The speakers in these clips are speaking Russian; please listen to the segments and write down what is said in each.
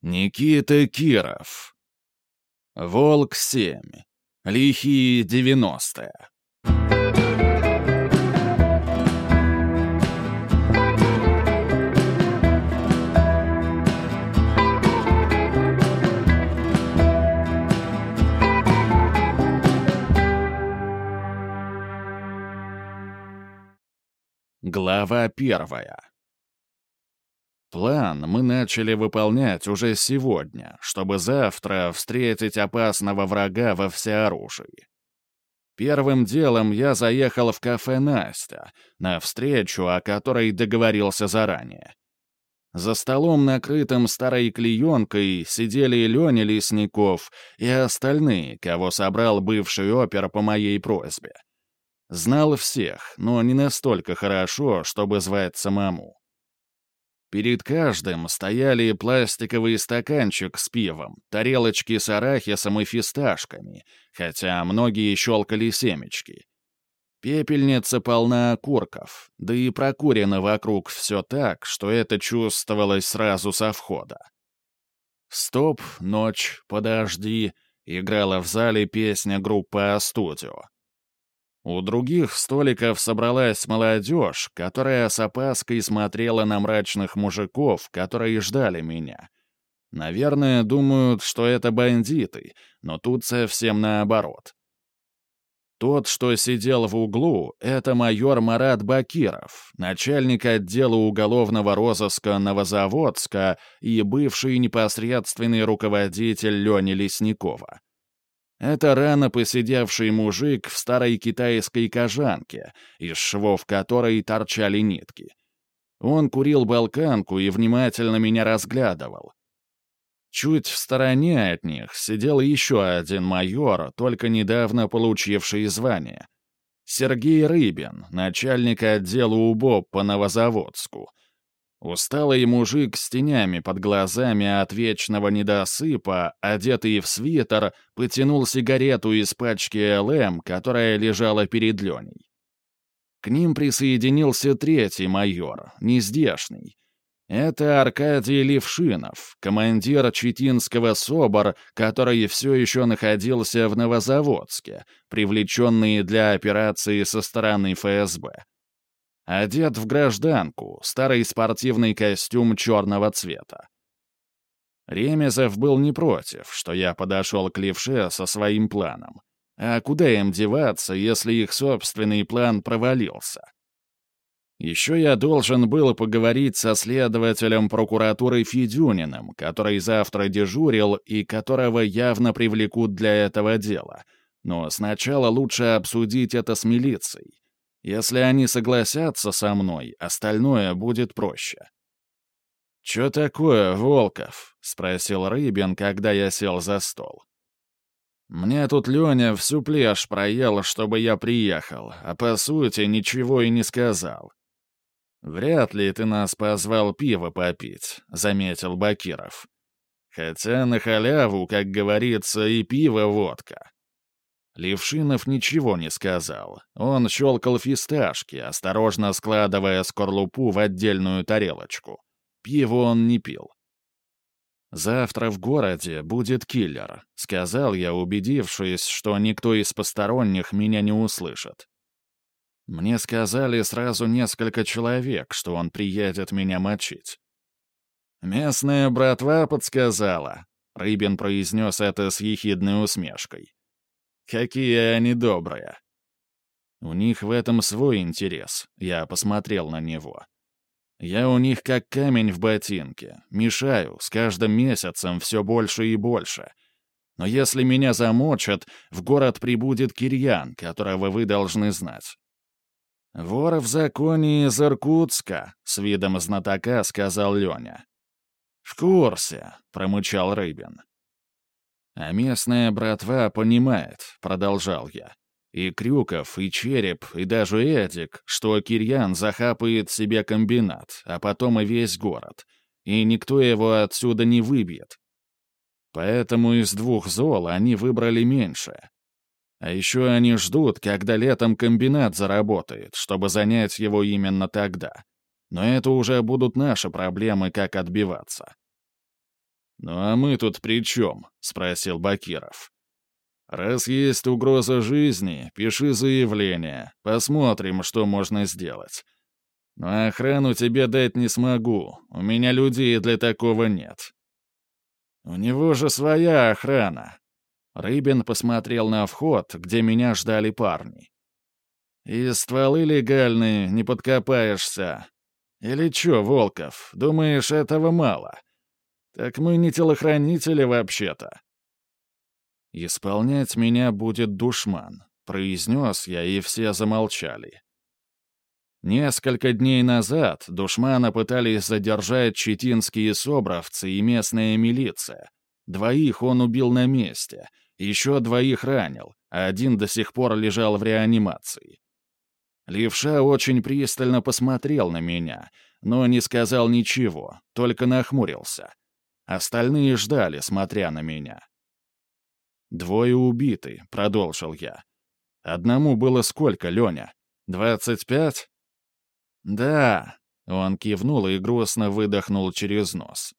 Никита Киров. Волк-7. Лихие девяностые. Глава первая. План мы начали выполнять уже сегодня, чтобы завтра встретить опасного врага во всеоружии. Первым делом я заехал в кафе «Настя», на встречу, о которой договорился заранее. За столом, накрытым старой клеенкой, сидели Леня Лесников и остальные, кого собрал бывший опер по моей просьбе. Знал всех, но не настолько хорошо, чтобы звать самому. Перед каждым стояли пластиковый стаканчик с пивом, тарелочки с арахисом и фисташками, хотя многие щелкали семечки. Пепельница полна окурков, да и прокурено вокруг все так, что это чувствовалось сразу со входа. «Стоп, ночь, подожди», — играла в зале песня группы «А-студио». У других столиков собралась молодежь, которая с опаской смотрела на мрачных мужиков, которые ждали меня. Наверное, думают, что это бандиты, но тут совсем наоборот. Тот, что сидел в углу, это майор Марат Бакиров, начальник отдела уголовного розыска Новозаводска и бывший непосредственный руководитель Лени Лесникова. Это рано посидевший мужик в старой китайской кожанке, из швов которой торчали нитки. Он курил балканку и внимательно меня разглядывал. Чуть в стороне от них сидел еще один майор, только недавно получивший звание. Сергей Рыбин, начальник отдела УБОП по Новозаводску — Усталый мужик с тенями под глазами от вечного недосыпа, одетый в свитер, потянул сигарету из пачки ЛМ, которая лежала перед Леней. К ним присоединился третий майор, нездешний. Это Аркадий Левшинов, командир Читинского СОБР, который все еще находился в Новозаводске, привлеченный для операции со стороны ФСБ. Одет в гражданку, старый спортивный костюм черного цвета. Ремезов был не против, что я подошел к левше со своим планом. А куда им деваться, если их собственный план провалился? Еще я должен был поговорить со следователем прокуратуры Федюниным, который завтра дежурил и которого явно привлекут для этого дела. Но сначала лучше обсудить это с милицией. Если они согласятся со мной, остальное будет проще. «Чё такое, Волков?» — спросил Рыбин, когда я сел за стол. «Мне тут Леня всю пляж проел, чтобы я приехал, а по сути ничего и не сказал». «Вряд ли ты нас позвал пиво попить», — заметил Бакиров. «Хотя на халяву, как говорится, и пиво водка». Левшинов ничего не сказал. Он щелкал фисташки, осторожно складывая скорлупу в отдельную тарелочку. Пиво он не пил. «Завтра в городе будет киллер», — сказал я, убедившись, что никто из посторонних меня не услышит. Мне сказали сразу несколько человек, что он приедет меня мочить. «Местная братва подсказала», — Рыбин произнес это с ехидной усмешкой. Какие они добрые. У них в этом свой интерес. Я посмотрел на него. Я у них как камень в ботинке. Мешаю, с каждым месяцем все больше и больше. Но если меня замочат, в город прибудет Кирьян, которого вы должны знать. «Вор в законе из Иркутска», — с видом знатока сказал Леня. «В курсе», — промычал Рыбин. А местная братва понимает, продолжал я. И Крюков, и Череп, и даже Эдик, что Кирьян захапает себе комбинат, а потом и весь город. И никто его отсюда не выбьет. Поэтому из двух зол они выбрали меньшее. А еще они ждут, когда летом комбинат заработает, чтобы занять его именно тогда. Но это уже будут наши проблемы, как отбиваться. «Ну а мы тут при чем?» — спросил Бакиров. «Раз есть угроза жизни, пиши заявление. Посмотрим, что можно сделать. Но охрану тебе дать не смогу. У меня людей для такого нет». «У него же своя охрана». Рыбин посмотрел на вход, где меня ждали парни. «И стволы легальные, не подкопаешься. Или чё, Волков, думаешь, этого мало? Так мы не телохранители вообще-то». «Исполнять меня будет душман», — произнес я, и все замолчали. Несколько дней назад душмана пытались задержать читинские собравцы и местная милиция. Двоих он убил на месте, еще двоих ранил, а один до сих пор лежал в реанимации. Левша очень пристально посмотрел на меня, но не сказал ничего, только нахмурился. Остальные ждали, смотря на меня. «Двое убиты», — продолжил я. «Одному было сколько, Леня? Двадцать пять?» «Да», — он кивнул и грустно выдохнул через нос.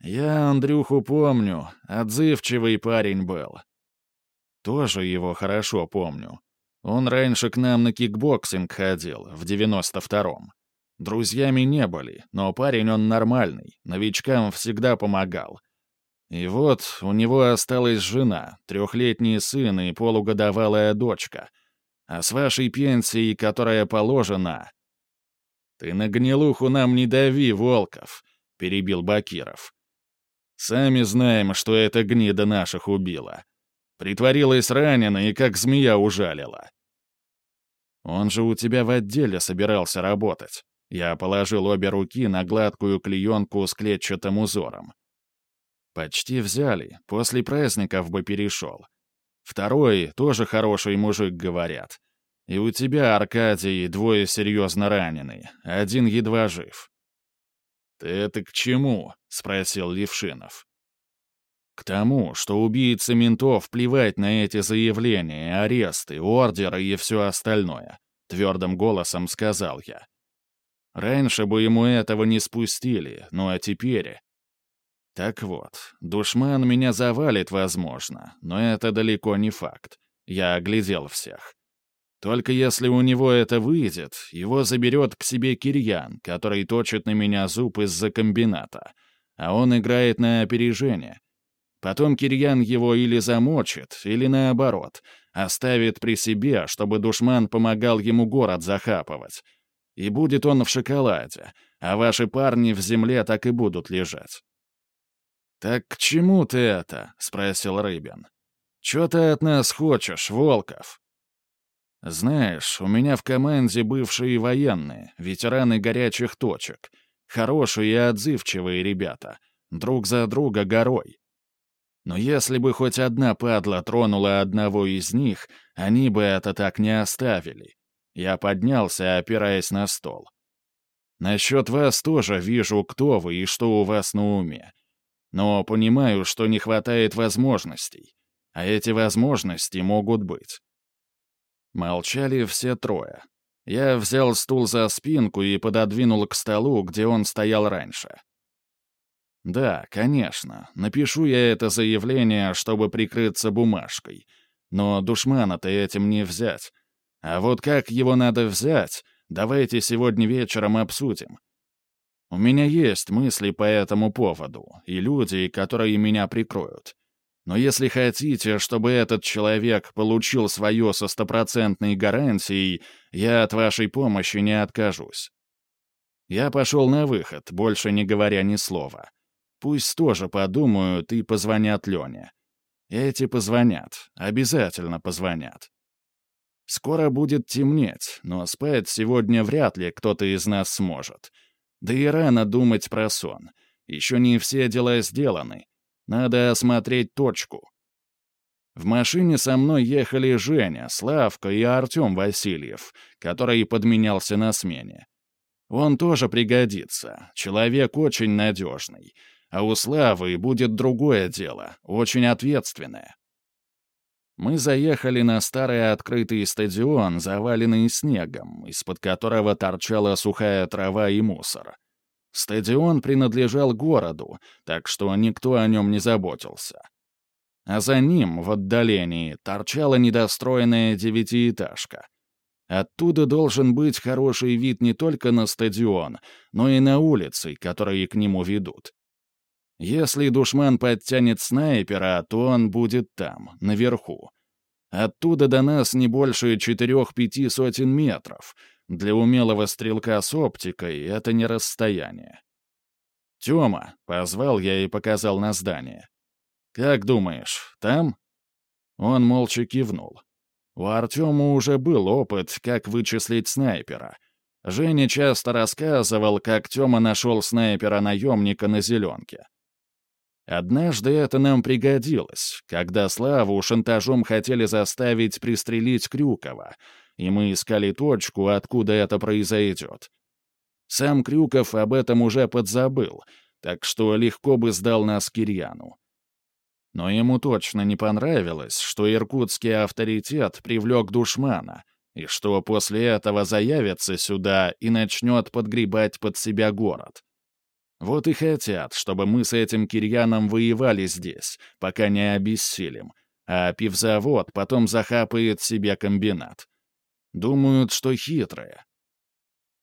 «Я Андрюху помню, отзывчивый парень был. Тоже его хорошо помню. Он раньше к нам на кикбоксинг ходил, в девяносто втором. Друзьями не были, но парень он нормальный, новичкам всегда помогал. И вот у него осталась жена, трехлетний сын и полугодовалая дочка. А с вашей пенсией, которая положена... «Ты на гнилуху нам не дави, Волков», — перебил Бакиров. «Сами знаем, что эта гнида наших убила. Притворилась ранена и как змея ужалила. Он же у тебя в отделе собирался работать. Я положил обе руки на гладкую клеенку с клетчатым узором. Почти взяли, после праздников бы перешел. Второй, тоже хороший мужик, говорят. И у тебя, Аркадий, двое серьезно ранены, один едва жив. «Ты это к чему?» — спросил Левшинов. «К тому, что убийцы ментов плевать на эти заявления, аресты, ордеры и все остальное», — твердым голосом сказал я. «Раньше бы ему этого не спустили, ну а теперь...» Так вот, душман меня завалит, возможно, но это далеко не факт. Я оглядел всех. Только если у него это выйдет, его заберет к себе Кирьян, который точит на меня зуб из-за комбината. А он играет на опережение. Потом Кирьян его или замочит, или наоборот, оставит при себе, чтобы душман помогал ему город захапывать. И будет он в шоколаде, а ваши парни в земле так и будут лежать. «Так к чему ты это?» — спросил Рыбин. «Чё ты от нас хочешь, Волков?» «Знаешь, у меня в команде бывшие военные, ветераны горячих точек, хорошие и отзывчивые ребята, друг за друга горой. Но если бы хоть одна падла тронула одного из них, они бы это так не оставили. Я поднялся, опираясь на стол. Насчет вас тоже вижу, кто вы и что у вас на уме но понимаю, что не хватает возможностей, а эти возможности могут быть. Молчали все трое. Я взял стул за спинку и пододвинул к столу, где он стоял раньше. Да, конечно, напишу я это заявление, чтобы прикрыться бумажкой, но душмана-то этим не взять. А вот как его надо взять, давайте сегодня вечером обсудим. У меня есть мысли по этому поводу, и люди, которые меня прикроют. Но если хотите, чтобы этот человек получил свое со стопроцентной гарантией, я от вашей помощи не откажусь. Я пошел на выход, больше не говоря ни слова. Пусть тоже подумают и позвонят Лене. Эти позвонят, обязательно позвонят. Скоро будет темнеть, но спать сегодня вряд ли кто-то из нас сможет — да и рано думать про сон. Еще не все дела сделаны. Надо осмотреть точку. В машине со мной ехали Женя, Славка и Артем Васильев, который подменялся на смене. Он тоже пригодится, человек очень надежный. А у Славы будет другое дело, очень ответственное. Мы заехали на старый открытый стадион, заваленный снегом, из-под которого торчала сухая трава и мусор. Стадион принадлежал городу, так что никто о нем не заботился. А за ним, в отдалении, торчала недостроенная девятиэтажка. Оттуда должен быть хороший вид не только на стадион, но и на улицы, которые к нему ведут. Если душман подтянет снайпера, то он будет там, наверху. Оттуда до нас не больше четырех-пяти сотен метров. Для умелого стрелка с оптикой это не расстояние. «Тёма», — позвал я и показал на здание. «Как думаешь, там?» Он молча кивнул. У Артема уже был опыт, как вычислить снайпера. Женя часто рассказывал, как Тёма нашел снайпера-наемника на зеленке. Однажды это нам пригодилось, когда Славу шантажом хотели заставить пристрелить Крюкова, и мы искали точку, откуда это произойдет. Сам Крюков об этом уже подзабыл, так что легко бы сдал нас Кирьяну. Но ему точно не понравилось, что иркутский авторитет привлек душмана, и что после этого заявится сюда и начнет подгребать под себя город. Вот и хотят, чтобы мы с этим Кирьяном воевали здесь, пока не обессилим, а пивзавод потом захапает себе комбинат. Думают, что хитрые.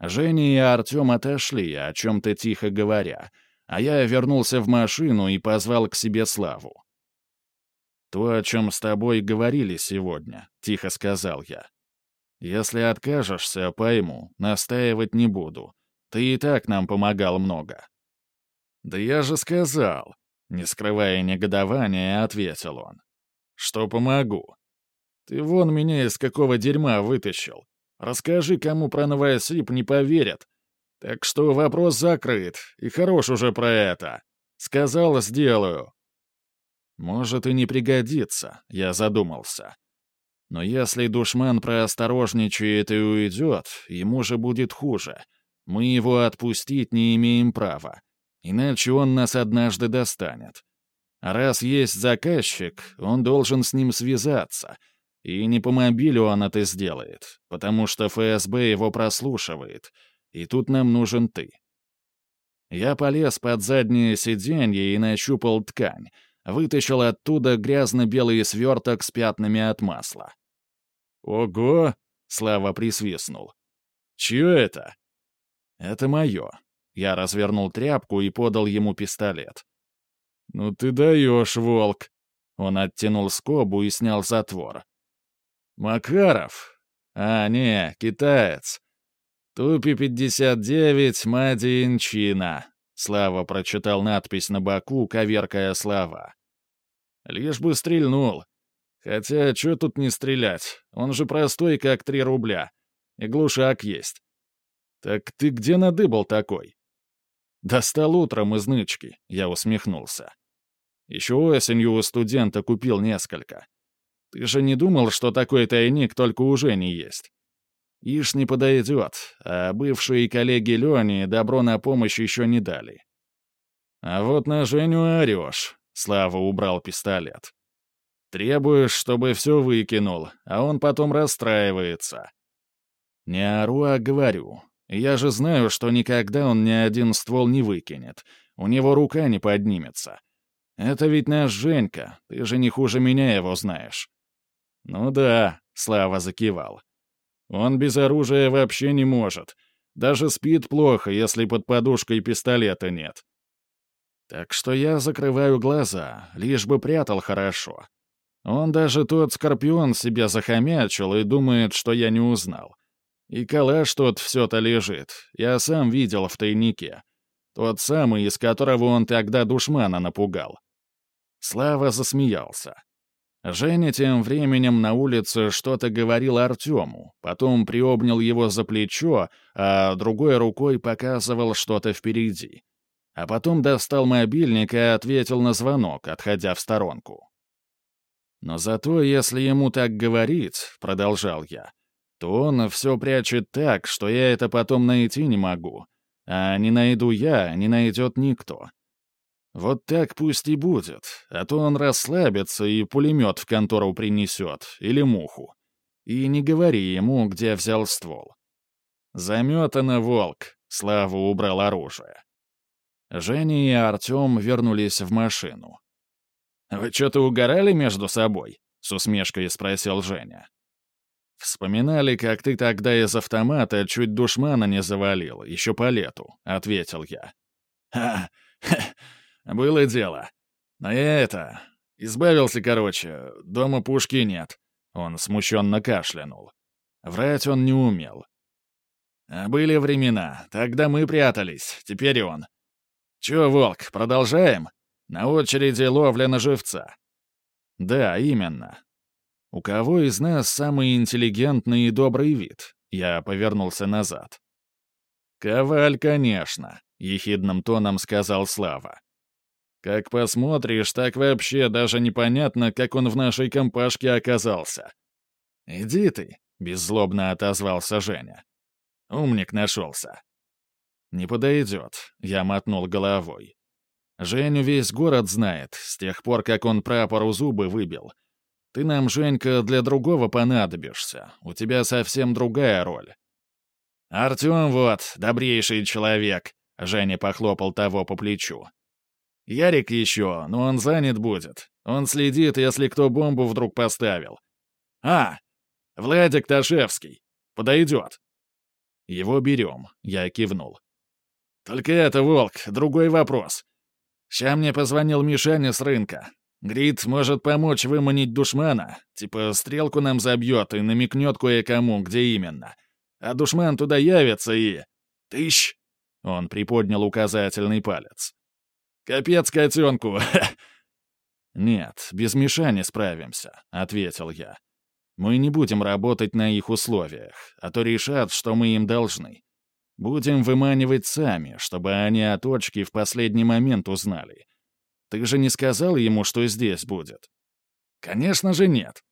Женя и Артем отошли, о чем-то тихо говоря, а я вернулся в машину и позвал к себе Славу. «То, о чем с тобой говорили сегодня», — тихо сказал я. «Если откажешься, пойму, настаивать не буду. Ты и так нам помогал много». «Да я же сказал», — не скрывая негодования, ответил он. «Что помогу? Ты вон меня из какого дерьма вытащил. Расскажи, кому про Новосиб не поверят. Так что вопрос закрыт, и хорош уже про это. Сказал, сделаю. Может и не пригодится, я задумался. Но если душман проосторожничает и уйдет, ему же будет хуже. Мы его отпустить не имеем права. Иначе он нас однажды достанет. А раз есть заказчик, он должен с ним связаться. И не по мобилю он это сделает, потому что ФСБ его прослушивает. И тут нам нужен ты. Я полез под заднее сиденье и нащупал ткань, вытащил оттуда грязно-белый сверток с пятнами от масла. «Ого!» — Слава присвистнул. «Чье это?» «Это мое». Я развернул тряпку и подал ему пистолет. «Ну ты даешь, волк!» Он оттянул скобу и снял затвор. «Макаров? А, не, китаец. Тупи-59, Мади Инчина. Слава прочитал надпись на боку, коверкая слова. «Лишь бы стрельнул. Хотя, что тут не стрелять? Он же простой, как три рубля. И глушак есть. Так ты где надыбал такой?» «Достал утром из нычки», — я усмехнулся. «Еще осенью у студента купил несколько. Ты же не думал, что такой тайник только у Жени есть?» Иш не подойдет, а бывшие коллеги Лени добро на помощь еще не дали. А вот на Женю орешь. Слава убрал пистолет. Требуешь, чтобы все выкинул, а он потом расстраивается. Не ору, а говорю. Я же знаю, что никогда он ни один ствол не выкинет. У него рука не поднимется. Это ведь наш Женька, ты же не хуже меня его знаешь. Ну да, Слава закивал. Он без оружия вообще не может. Даже спит плохо, если под подушкой пистолета нет. Так что я закрываю глаза, лишь бы прятал хорошо. Он даже тот скорпион себе захомячил и думает, что я не узнал. И калаш тот все-то лежит, я сам видел в тайнике. Тот самый, из которого он тогда душмана напугал. Слава засмеялся. Женя тем временем на улице что-то говорил Артему, потом приобнял его за плечо, а другой рукой показывал что-то впереди. А потом достал мобильник и ответил на звонок, отходя в сторонку. «Но зато, если ему так говорить, — продолжал я, — то он все прячет так, что я это потом найти не могу. А не найду я, не найдет никто. Вот так пусть и будет, а то он расслабится и пулемет в контору принесет, или муху. И не говори ему, где взял ствол. Заметано, волк, Слава убрал оружие. Женя и Артем вернулись в машину. «Вы что-то угорали между собой?» — с усмешкой спросил Женя. «Вспоминали, как ты тогда из автомата чуть душмана не завалил, еще по лету», — ответил я. «Ха, ха, было дело. Но я это... Избавился, короче, дома пушки нет». Он смущенно кашлянул. Врать он не умел. А были времена, тогда мы прятались, теперь он. Чё, Волк, продолжаем? На очереди ловля на живца. Да, именно. У кого из нас самый интеллигентный и добрый вид? Я повернулся назад. «Коваль, конечно», — ехидным тоном сказал Слава. «Как посмотришь, так вообще даже непонятно, как он в нашей компашке оказался». «Иди ты», — беззлобно отозвался Женя. «Умник нашелся». «Не подойдет», — я мотнул головой. «Женю весь город знает, с тех пор, как он прапор у зубы выбил. Ты нам, Женька, для другого понадобишься. У тебя совсем другая роль». «Артем вот, добрейший человек», — Женя похлопал того по плечу. «Ярик еще, но он занят будет. Он следит, если кто бомбу вдруг поставил. А, Владик Ташевский. Подойдет». «Его берем», — я кивнул. «Только это, Волк, другой вопрос. Ща мне позвонил Мишаня с рынка. Грит может помочь выманить душмана, типа стрелку нам забьет и намекнет кое-кому, где именно. А душман туда явится и... Тыщ!» Он приподнял указательный палец. «Капец котенку!» «Нет, без Мишани справимся», — ответил я. «Мы не будем работать на их условиях, а то решат, что мы им должны. Будем выманивать сами, чтобы они о точке в последний момент узнали. Ты же не сказал ему, что здесь будет? Конечно же нет.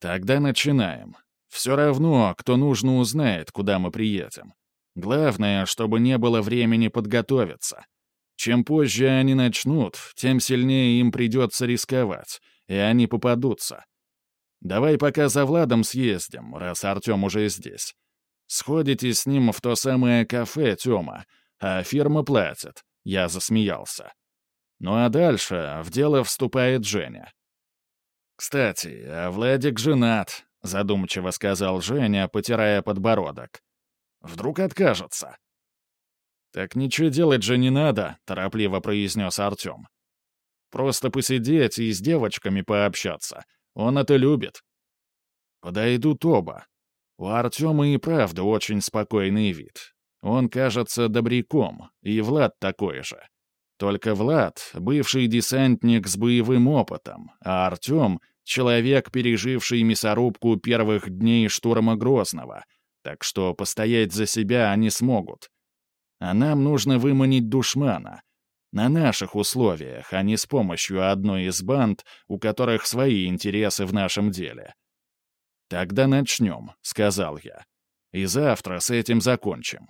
Тогда начинаем. Все равно, кто нужно, узнает, куда мы приедем. Главное, чтобы не было времени подготовиться. Чем позже они начнут, тем сильнее им придется рисковать, и они попадутся. Давай пока за Владом съездим, раз Артем уже здесь. Сходите с ним в то самое кафе, Тёма, а фирма платит». Я засмеялся. Ну а дальше в дело вступает Женя. «Кстати, а Владик женат», — задумчиво сказал Женя, потирая подбородок. «Вдруг откажется?» «Так ничего делать же не надо», — торопливо произнес Артем. «Просто посидеть и с девочками пообщаться. Он это любит». «Подойдут оба», у Артема и правда очень спокойный вид. Он кажется добряком, и Влад такой же. Только Влад — бывший десантник с боевым опытом, а Артем — человек, переживший мясорубку первых дней штурма Грозного, так что постоять за себя они смогут. А нам нужно выманить душмана. На наших условиях, а не с помощью одной из банд, у которых свои интересы в нашем деле. «Тогда начнем», — сказал я. «И завтра с этим закончим».